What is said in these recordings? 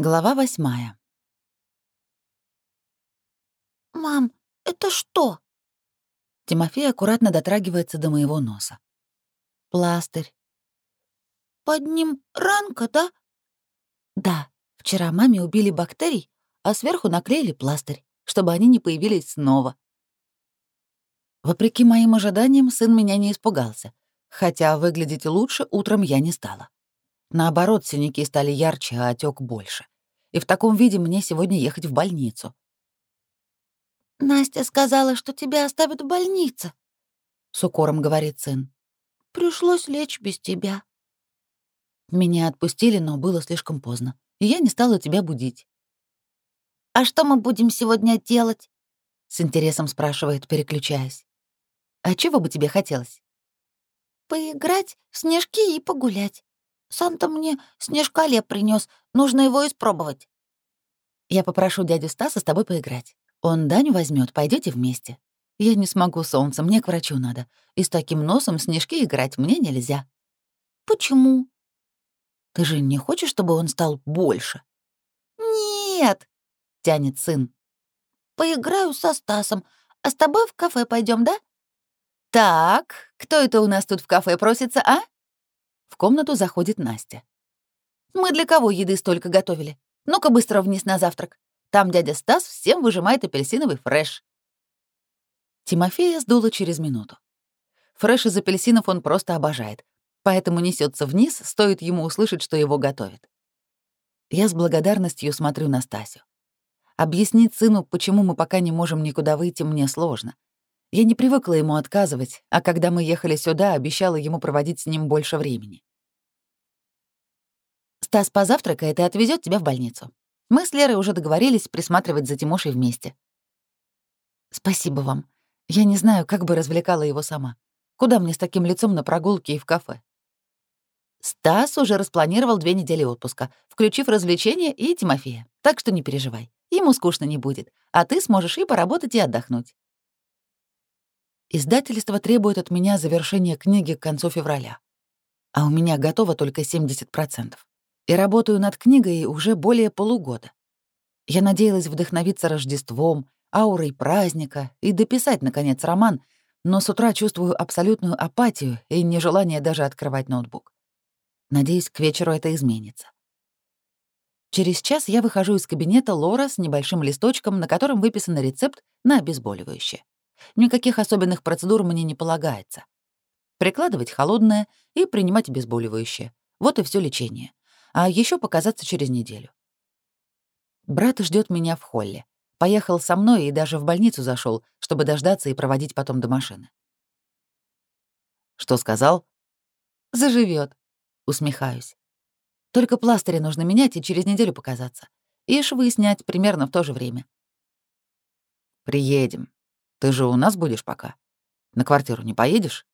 Глава восьмая. «Мам, это что?» Тимофей аккуратно дотрагивается до моего носа. «Пластырь». «Под ним ранка, да?» «Да. Вчера маме убили бактерий, а сверху наклеили пластырь, чтобы они не появились снова». Вопреки моим ожиданиям, сын меня не испугался, хотя выглядеть лучше утром я не стала. Наоборот, синяки стали ярче, а отек больше. И в таком виде мне сегодня ехать в больницу. «Настя сказала, что тебя оставят в больнице», — с укором говорит сын. «Пришлось лечь без тебя». Меня отпустили, но было слишком поздно, и я не стала тебя будить. «А что мы будем сегодня делать?» — с интересом спрашивает, переключаясь. «А чего бы тебе хотелось?» «Поиграть в снежки и погулять». Санта мне снежка леп принес. Нужно его испробовать. Я попрошу дядю Стаса с тобой поиграть. Он Даню возьмет. Пойдете вместе. Я не смогу, солнце, мне к врачу надо. И с таким носом снежки играть мне нельзя. Почему? Ты же не хочешь, чтобы он стал больше? Нет, тянет сын. Поиграю со Стасом, а с тобой в кафе пойдем, да? Так, кто это у нас тут в кафе просится, а? В комнату заходит Настя. «Мы для кого еды столько готовили? Ну-ка быстро вниз на завтрак. Там дядя Стас всем выжимает апельсиновый фреш». Тимофея сдуло через минуту. Фреш из апельсинов он просто обожает, поэтому несется вниз, стоит ему услышать, что его готовят. Я с благодарностью смотрю на Стасю. Объяснить сыну, почему мы пока не можем никуда выйти, мне сложно — я не привыкла ему отказывать, а когда мы ехали сюда, обещала ему проводить с ним больше времени. «Стас позавтракает и отвезет тебя в больницу. Мы с Лерой уже договорились присматривать за Тимошей вместе». «Спасибо вам. Я не знаю, как бы развлекала его сама. Куда мне с таким лицом на прогулке и в кафе?» Стас уже распланировал две недели отпуска, включив развлечения и Тимофея, так что не переживай. Ему скучно не будет, а ты сможешь и поработать, и отдохнуть. Издательство требует от меня завершения книги к концу февраля. А у меня готово только 70%. И работаю над книгой уже более полугода. Я надеялась вдохновиться Рождеством, аурой праздника и дописать, наконец, роман, но с утра чувствую абсолютную апатию и нежелание даже открывать ноутбук. Надеюсь, к вечеру это изменится. Через час я выхожу из кабинета Лора с небольшим листочком, на котором выписан рецепт на обезболивающее. Никаких особенных процедур мне не полагается. Прикладывать холодное и принимать обезболивающее. Вот и все лечение. А еще показаться через неделю. Брат ждет меня в холле. Поехал со мной и даже в больницу зашел, чтобы дождаться и проводить потом до машины. Что сказал? Заживет. Усмехаюсь. Только пластыри нужно менять и через неделю показаться. И швы снять примерно в то же время. Приедем. Ты же у нас будешь пока. На квартиру не поедешь?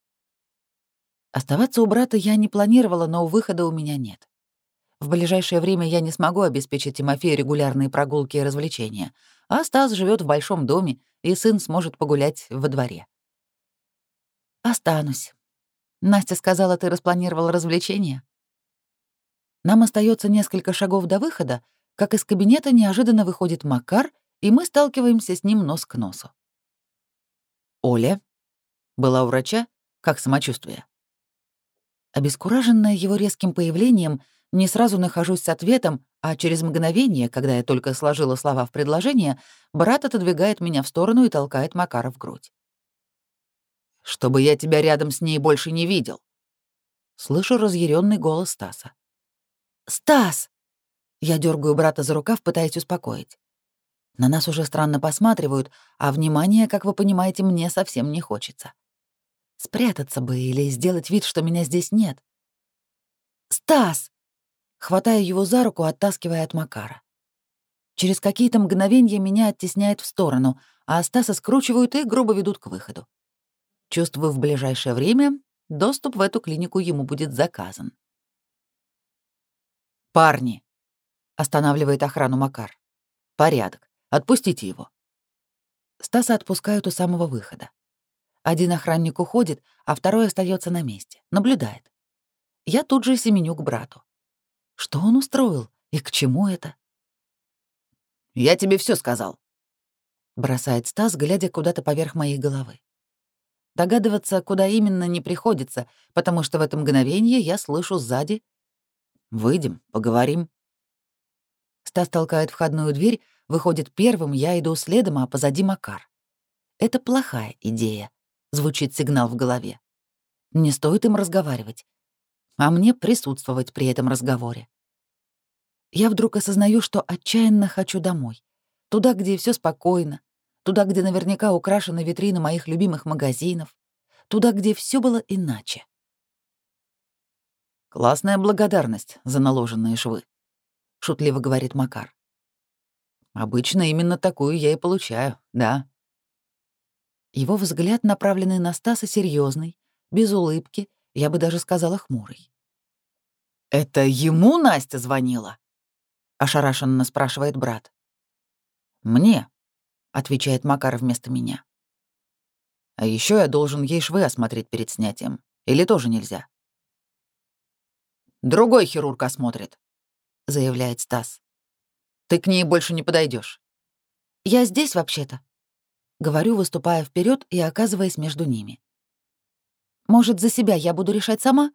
Оставаться у брата я не планировала, но выхода у меня нет. В ближайшее время я не смогу обеспечить Тимофею регулярные прогулки и развлечения, а Стас живет в большом доме, и сын сможет погулять во дворе. «Останусь. Настя сказала, ты распланировал развлечения?» Нам остается несколько шагов до выхода, как из кабинета неожиданно выходит Макар, и мы сталкиваемся с ним нос к носу. Оля была у врача, как самочувствие? Обескураженная его резким появлением, не сразу нахожусь с ответом, а через мгновение, когда я только сложила слова в предложение, брат отодвигает меня в сторону и толкает Макара в грудь. «Чтобы я тебя рядом с ней больше не видел!» Слышу разъяренный голос Стаса. «Стас!» Я дергаю брата за рукав, пытаясь успокоить. На нас уже странно посматривают, а внимание, как вы понимаете, мне совсем не хочется. Спрятаться бы или сделать вид, что меня здесь нет. «Стас!» — хватаю его за руку, оттаскивая от Макара. Через какие-то мгновения меня оттесняет в сторону, а Стаса скручивают и грубо ведут к выходу. Чувствую, в ближайшее время доступ в эту клинику ему будет заказан. «Парни!» — останавливает охрану Макар. «Порядок. Отпустите его». Стаса отпускают у самого выхода. Один охранник уходит, а второй остается на месте, наблюдает. Я тут же семеню к брату. Что он устроил и к чему это? «Я тебе все сказал», — бросает Стас, глядя куда-то поверх моей головы. Догадываться, куда именно, не приходится, потому что в это мгновение я слышу сзади «Выйдем, поговорим». Стас толкает входную дверь, Выходит, первым я иду следом, а позади Макар. Это плохая идея, звучит сигнал в голове. Не стоит им разговаривать, а мне присутствовать при этом разговоре. Я вдруг осознаю, что отчаянно хочу домой. Туда, где все спокойно, туда, где наверняка украшены витрины моих любимых магазинов, туда, где все было иначе. «Классная благодарность за наложенные швы», — шутливо говорит Макар. Обычно именно такую я и получаю, да. Его взгляд, направленный на Стаса, серьезный, без улыбки, я бы даже сказала хмурый. «Это ему Настя звонила?» — ошарашенно спрашивает брат. «Мне», — отвечает Макар вместо меня. «А еще я должен ей швы осмотреть перед снятием. Или тоже нельзя?» «Другой хирург осмотрит», — заявляет Стас. Ты к ней больше не подойдешь. Я здесь вообще-то. Говорю, выступая вперед и оказываясь между ними. Может, за себя я буду решать сама?